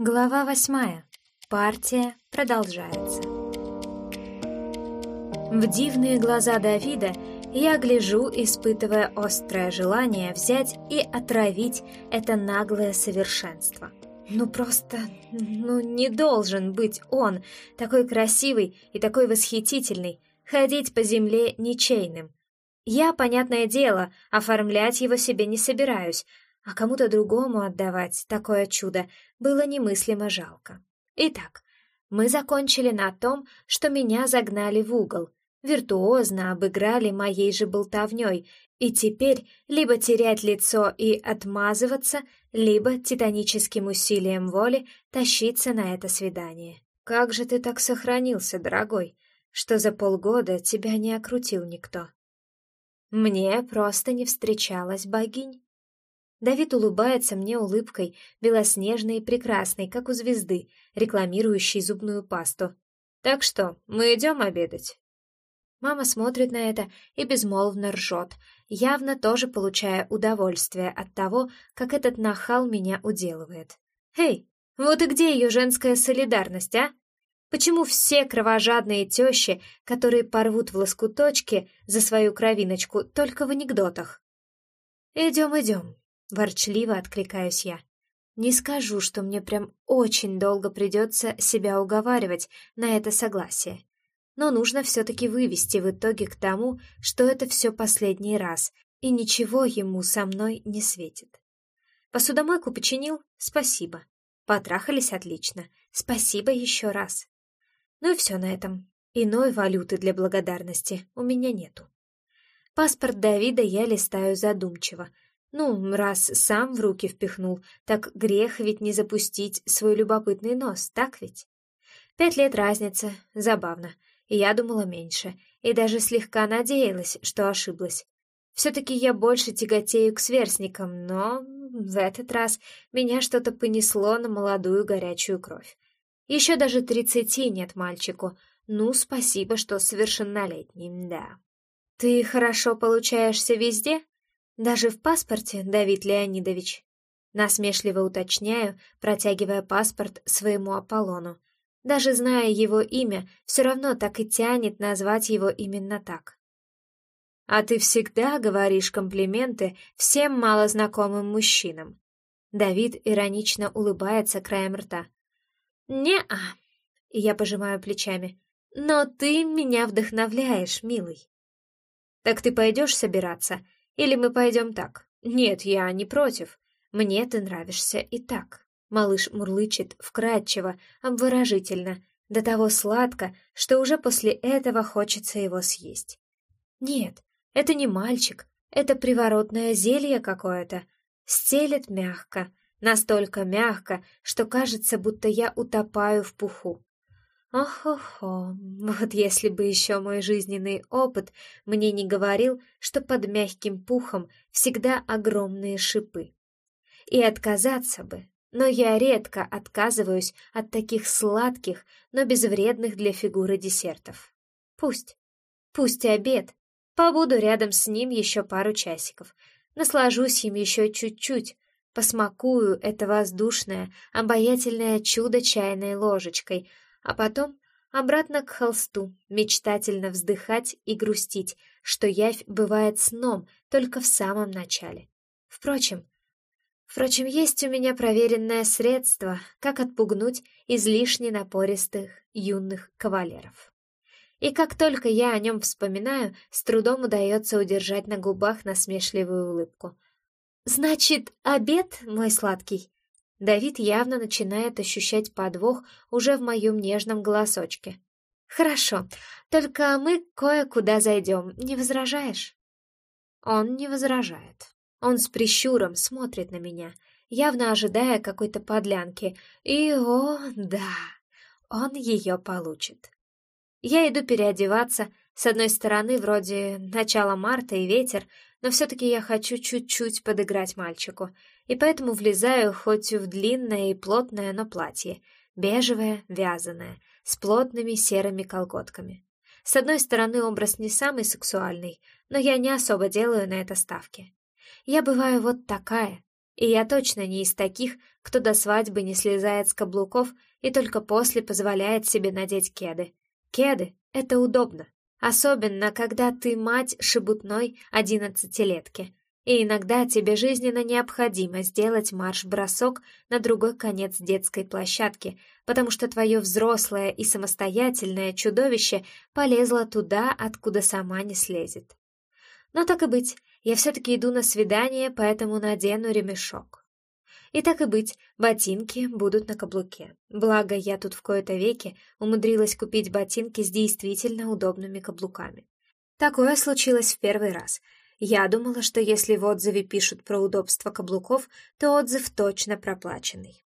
Глава восьмая. Партия продолжается. В дивные глаза Давида я гляжу, испытывая острое желание взять и отравить это наглое совершенство. Ну просто, ну не должен быть он, такой красивый и такой восхитительный, ходить по земле ничейным. Я, понятное дело, оформлять его себе не собираюсь, а кому-то другому отдавать такое чудо было немыслимо жалко. Итак, мы закончили на том, что меня загнали в угол, виртуозно обыграли моей же болтовней, и теперь либо терять лицо и отмазываться, либо титаническим усилием воли тащиться на это свидание. Как же ты так сохранился, дорогой, что за полгода тебя не окрутил никто? Мне просто не встречалась богинь. Давид улыбается мне улыбкой, белоснежной и прекрасной, как у звезды, рекламирующей зубную пасту. «Так что, мы идем обедать?» Мама смотрит на это и безмолвно ржет, явно тоже получая удовольствие от того, как этот нахал меня уделывает. «Эй, вот и где ее женская солидарность, а? Почему все кровожадные тещи, которые порвут в лоскуточки за свою кровиночку, только в анекдотах?» «Идем, идем», Ворчливо откликаюсь я. Не скажу, что мне прям очень долго придется себя уговаривать на это согласие. Но нужно все-таки вывести в итоге к тому, что это все последний раз, и ничего ему со мной не светит. Посудомойку починил? Спасибо. Потрахались отлично. Спасибо еще раз. Ну и все на этом. Иной валюты для благодарности у меня нету. Паспорт Давида я листаю задумчиво — ну, раз сам в руки впихнул, так грех ведь не запустить свой любопытный нос, так ведь? Пять лет разница, забавно. И я думала меньше, и даже слегка надеялась, что ошиблась. Все-таки я больше тяготею к сверстникам, но в этот раз меня что-то понесло на молодую горячую кровь. Еще даже тридцати нет мальчику. Ну, спасибо, что совершеннолетний, да. Ты хорошо получаешься везде? Даже в паспорте, Давид Леонидович. Насмешливо уточняю, протягивая паспорт своему Аполлону. Даже зная его имя, все равно так и тянет назвать его именно так. «А ты всегда говоришь комплименты всем малознакомым мужчинам». Давид иронично улыбается краем рта. «Не-а», — я пожимаю плечами, — «но ты меня вдохновляешь, милый». «Так ты пойдешь собираться?» Или мы пойдем так? Нет, я не против. Мне ты нравишься и так. Малыш мурлычет вкрадчиво, обворожительно, до того сладко, что уже после этого хочется его съесть. Нет, это не мальчик, это приворотное зелье какое-то. Стелет мягко, настолько мягко, что кажется, будто я утопаю в пуху. Ох-охо, вот если бы еще мой жизненный опыт мне не говорил, что под мягким пухом всегда огромные шипы. И отказаться бы, но я редко отказываюсь от таких сладких, но безвредных для фигуры десертов. Пусть, пусть обед, побуду рядом с ним еще пару часиков, наслажусь им еще чуть-чуть, посмакую это воздушное, обаятельное чудо чайной ложечкой — а потом обратно к холсту, мечтательно вздыхать и грустить, что явь бывает сном только в самом начале. Впрочем, впрочем, есть у меня проверенное средство, как отпугнуть излишне напористых юных кавалеров. И как только я о нем вспоминаю, с трудом удается удержать на губах насмешливую улыбку. «Значит, обед, мой сладкий?» Давид явно начинает ощущать подвох уже в моем нежном голосочке. «Хорошо, только мы кое-куда зайдем, не возражаешь?» Он не возражает. Он с прищуром смотрит на меня, явно ожидая какой-то подлянки, и, о, да, он ее получит. Я иду переодеваться, с одной стороны, вроде начала марта и ветер, но все-таки я хочу чуть-чуть подыграть мальчику, и поэтому влезаю хоть в длинное и плотное, но платье, бежевое, вязаное, с плотными серыми колготками. С одной стороны, образ не самый сексуальный, но я не особо делаю на это ставки. Я бываю вот такая, И я точно не из таких, кто до свадьбы не слезает с каблуков и только после позволяет себе надеть кеды. Кеды — это удобно. Особенно, когда ты мать шебутной одиннадцатилетки. И иногда тебе жизненно необходимо сделать марш-бросок на другой конец детской площадки, потому что твое взрослое и самостоятельное чудовище полезло туда, откуда сама не слезет. Но так и быть, я все-таки иду на свидание, поэтому надену ремешок. И так и быть, ботинки будут на каблуке. Благо, я тут в кои-то веки умудрилась купить ботинки с действительно удобными каблуками. Такое случилось в первый раз. Я думала, что если в отзыве пишут про удобство каблуков, то отзыв точно проплаченный.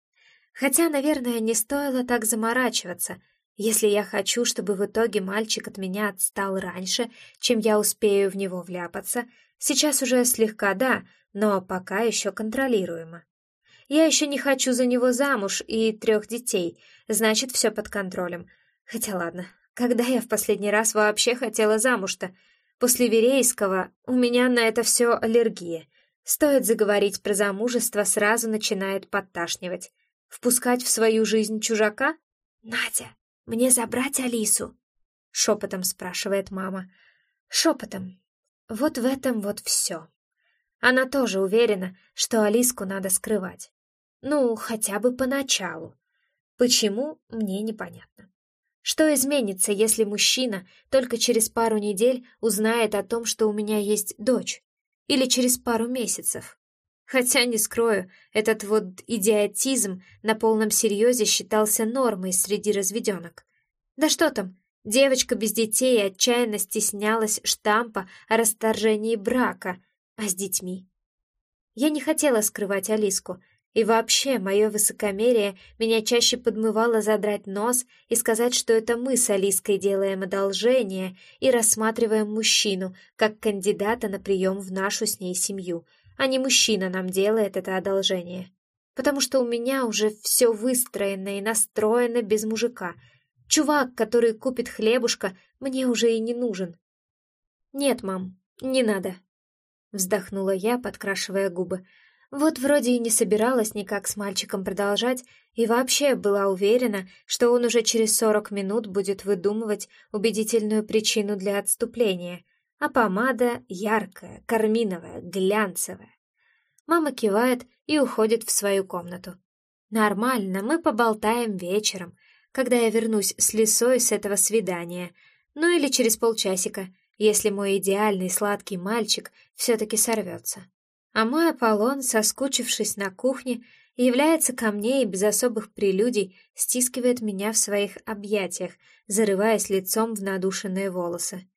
Хотя, наверное, не стоило так заморачиваться. Если я хочу, чтобы в итоге мальчик от меня отстал раньше, чем я успею в него вляпаться, сейчас уже слегка да, но пока еще контролируемо. Я еще не хочу за него замуж и трех детей, значит, все под контролем. Хотя ладно, когда я в последний раз вообще хотела замуж-то? После Верейского у меня на это все аллергия. Стоит заговорить про замужество, сразу начинает подташнивать. Впускать в свою жизнь чужака? «Надя, мне забрать Алису?» — шепотом спрашивает мама. Шепотом. Вот в этом вот все. Она тоже уверена, что Алиску надо скрывать. Ну, хотя бы поначалу. Почему, мне непонятно. Что изменится, если мужчина только через пару недель узнает о том, что у меня есть дочь? Или через пару месяцев? Хотя, не скрою, этот вот идиотизм на полном серьезе считался нормой среди разведенок. Да что там, девочка без детей отчаянно стеснялась штампа о расторжении брака, а с детьми? Я не хотела скрывать Алиску, и вообще, мое высокомерие меня чаще подмывало задрать нос и сказать, что это мы с Алиской делаем одолжение и рассматриваем мужчину как кандидата на прием в нашу с ней семью, а не мужчина нам делает это одолжение. Потому что у меня уже все выстроено и настроено без мужика. Чувак, который купит хлебушка, мне уже и не нужен. «Нет, мам, не надо», — вздохнула я, подкрашивая губы. Вот вроде и не собиралась никак с мальчиком продолжать, и вообще была уверена, что он уже через сорок минут будет выдумывать убедительную причину для отступления, а помада яркая, карминовая, глянцевая. Мама кивает и уходит в свою комнату. «Нормально, мы поболтаем вечером, когда я вернусь с лисой с этого свидания, ну или через полчасика, если мой идеальный сладкий мальчик все-таки сорвется» а мой Аполлон, соскучившись на кухне, является ко мне и без особых прелюдий стискивает меня в своих объятиях, зарываясь лицом в надушенные волосы.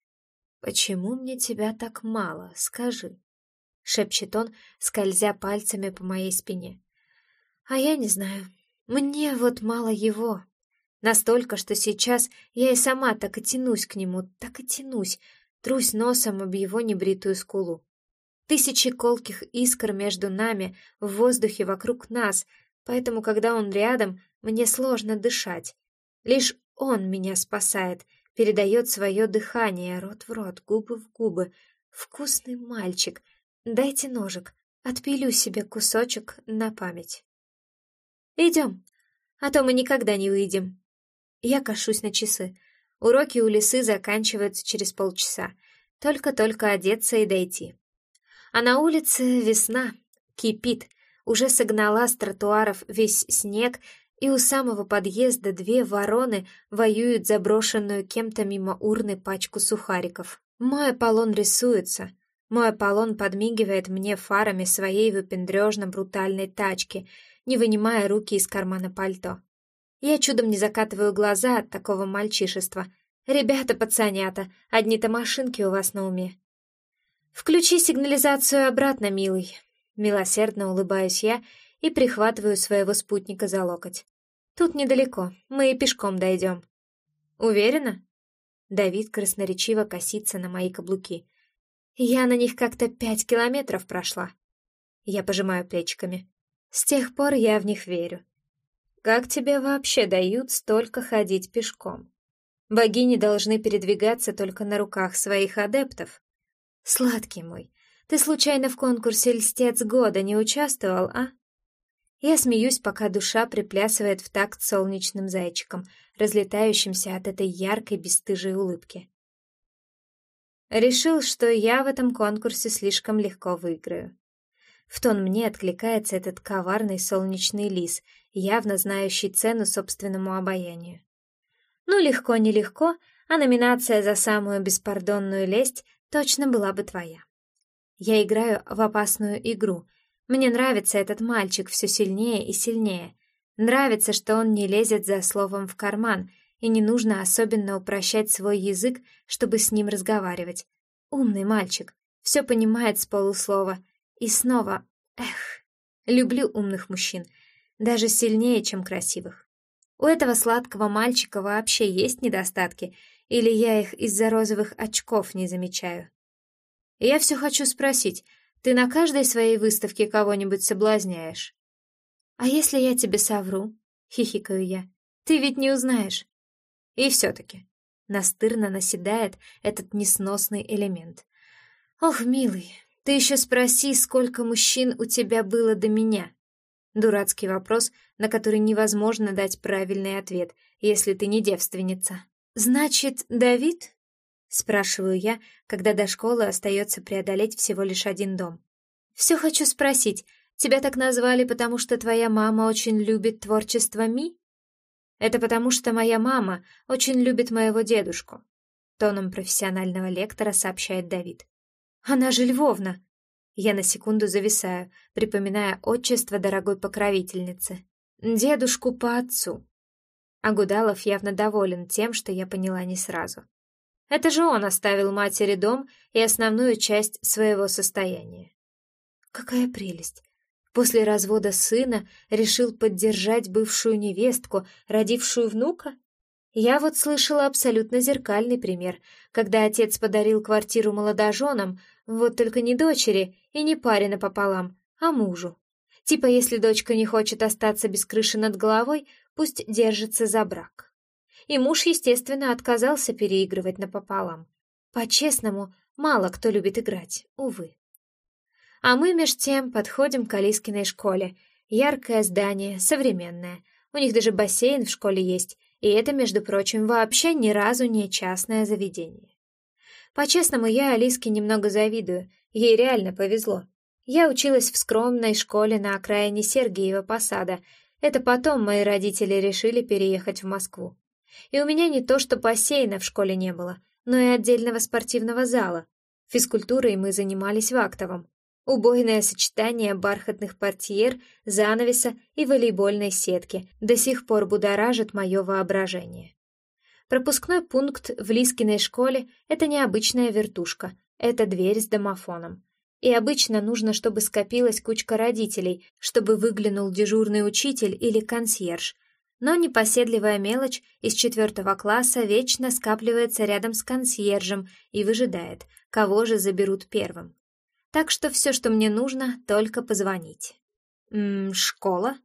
«Почему мне тебя так мало, скажи?» — шепчет он, скользя пальцами по моей спине. «А я не знаю. Мне вот мало его. Настолько, что сейчас я и сама так и тянусь к нему, так и тянусь, трусь носом об его небритую скулу. Тысячи колких искр между нами, в воздухе вокруг нас, поэтому, когда он рядом, мне сложно дышать. Лишь он меня спасает, передает свое дыхание, рот в рот, губы в губы. Вкусный мальчик. Дайте ножик, отпилю себе кусочек на память. Идем, а то мы никогда не выйдем. Я кашусь на часы. Уроки у лисы заканчиваются через полчаса. Только-только одеться и дойти. А на улице весна, кипит, уже согнала с тротуаров весь снег, и у самого подъезда две вороны воюют заброшенную кем-то мимо урны пачку сухариков. Мой Аполлон рисуется. Мой Аполлон подмигивает мне фарами своей выпендрежно-брутальной тачки, не вынимая руки из кармана пальто. Я чудом не закатываю глаза от такого мальчишества. «Ребята, пацанята, одни-то машинки у вас на уме. «Включи сигнализацию обратно, милый!» Милосердно улыбаюсь я и прихватываю своего спутника за локоть. «Тут недалеко, мы и пешком дойдем». «Уверена?» Давид красноречиво косится на мои каблуки. «Я на них как-то пять километров прошла». Я пожимаю плечиками. С тех пор я в них верю. Как тебе вообще дают столько ходить пешком? Богини должны передвигаться только на руках своих адептов. Сладкий мой, Ты случайно в конкурсе «Льстец года» не участвовал, а? Я смеюсь, пока душа приплясывает в такт солнечным зайчиком, разлетающимся от этой яркой бесстыжей улыбки. Решил, что я в этом конкурсе слишком легко выиграю. В тон мне откликается этот коварный солнечный лис, явно знающий цену собственному обаянию. Ну, легко-нелегко, а номинация за самую беспардонную лесть точно была бы твоя. Я играю в опасную игру — мне нравится этот мальчик все сильнее и сильнее. Нравится, что он не лезет за словом в карман, и не нужно особенно упрощать свой язык, чтобы с ним разговаривать. Умный мальчик, все понимает с полуслова. И снова, эх, люблю умных мужчин, даже сильнее, чем красивых. У этого сладкого мальчика вообще есть недостатки, или я их из-за розовых очков не замечаю? я все хочу спросить, ты на каждой своей выставке кого-нибудь соблазняешь. А если я тебе совру? Хихикаю я. Ты ведь не узнаешь. И все-таки. Настырно наседает этот несносный элемент. Ох, милый, ты еще спроси, сколько мужчин у тебя было до меня. Дурацкий вопрос, на который невозможно дать правильный ответ, если ты не девственница. Значит, Давид? Спрашиваю я, когда до школы остается преодолеть всего лишь один дом. «Все хочу спросить, тебя так назвали, потому что твоя мама очень любит творчество Ми?» «Это потому что моя мама очень любит моего дедушку», тоном профессионального лектора сообщает Давид. «Она же Львовна!» Я на секунду зависаю, припоминая отчество дорогой покровительницы. «Дедушку по отцу». Агудалов явно доволен тем, что я поняла не сразу. Это же он оставил матери дом и основную часть своего состояния. Какая прелесть! После развода сына решил поддержать бывшую невестку, родившую внука? Я вот слышала абсолютно зеркальный пример, когда отец подарил квартиру молодоженам, вот только не дочери и не паре напополам, а мужу. Типа, если дочка не хочет остаться без крыши над головой, пусть держится за брак и муж, естественно, отказался переигрывать напополам. По-честному, мало кто любит играть, увы. А мы меж тем подходим к Алискиной школе. Яркое здание, современное. У них даже бассейн в школе есть, и это, между прочим, вообще ни разу не частное заведение. По-честному, я Алиске немного завидую, ей реально повезло. Я училась в скромной школе на окраине Сергиева Посада. Это потом мои родители решили переехать в Москву. И у меня не то что бассейна в школе не было, но и отдельного спортивного зала. Физкультурой мы занимались в актовом. Убойное сочетание бархатных портьер, занавеса и волейбольной сетки до сих пор будоражит мое воображение. Пропускной пункт в Лискиной школе — это необычная вертушка, это дверь с домофоном. И обычно нужно, чтобы скопилась кучка родителей, чтобы выглянул дежурный учитель или консьерж, но непоседливая мелочь из четвертого класса вечно скапливается рядом с консьержем и выжидает, кого же заберут первым. Так что все, что мне нужно, только позвонить. «Ммм, школа?»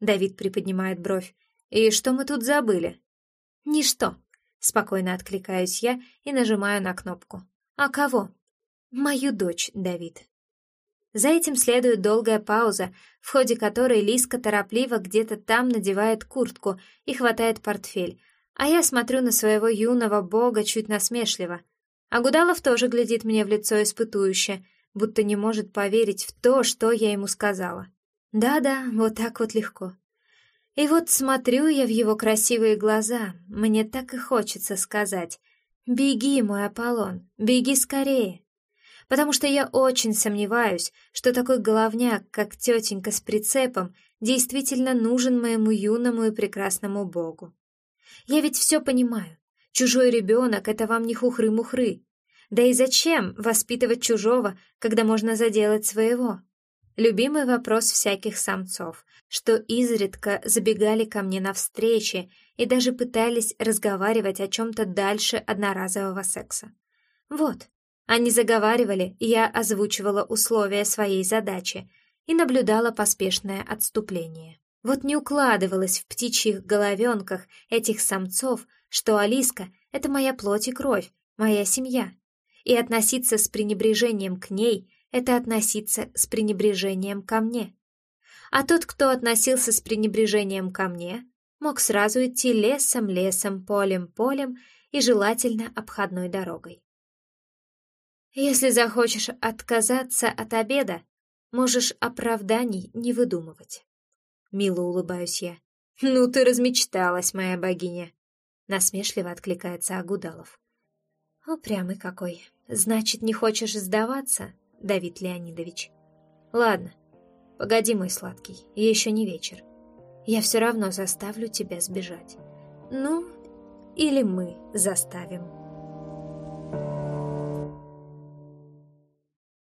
Давид приподнимает бровь. «И что мы тут забыли?» «Ничто», — спокойно откликаюсь я и нажимаю на кнопку. «А кого?» «Мою дочь, Давид». За этим следует долгая пауза, в ходе которой Лиска торопливо где-то там надевает куртку и хватает портфель, а я смотрю на своего юного бога чуть насмешливо. А Гудалов тоже глядит мне в лицо испытующе, будто не может поверить в то, что я ему сказала. Да-да, вот так вот легко. И вот смотрю я в его красивые глаза, мне так и хочется сказать «Беги, мой Аполлон, беги скорее!» Потому что я очень сомневаюсь, что такой головняк, как тетенька с прицепом, действительно нужен моему юному и прекрасному богу. Я ведь все понимаю. Чужой ребенок — это вам не хухры-мухры. Да и зачем воспитывать чужого, когда можно заделать своего? Любимый вопрос всяких самцов, что изредка забегали ко мне на встречи и даже пытались разговаривать о чем-то дальше одноразового секса. Вот, они заговаривали, я озвучивала условия своей задачи и наблюдала поспешное отступление. Вот не укладывалось в птичьих головенках этих самцов, что Алиска — это моя плоть и кровь, моя семья, и относиться с пренебрежением к ней это относиться с пренебрежением ко мне. А тот, кто относился с пренебрежением ко мне, мог сразу идти лесом-лесом, полем-полем и желательно обходной дорогой. Если захочешь отказаться от обеда, можешь оправданий не выдумывать. Мило улыбаюсь я. «Ну ты размечталась, моя богиня!» Насмешливо откликается Агудалов. «Упрямый какой. Значит, не хочешь сдаваться, Давид Леонидович?» «Ладно, погоди, мой сладкий, еще не вечер. Я все равно заставлю тебя сбежать. Ну, или мы заставим».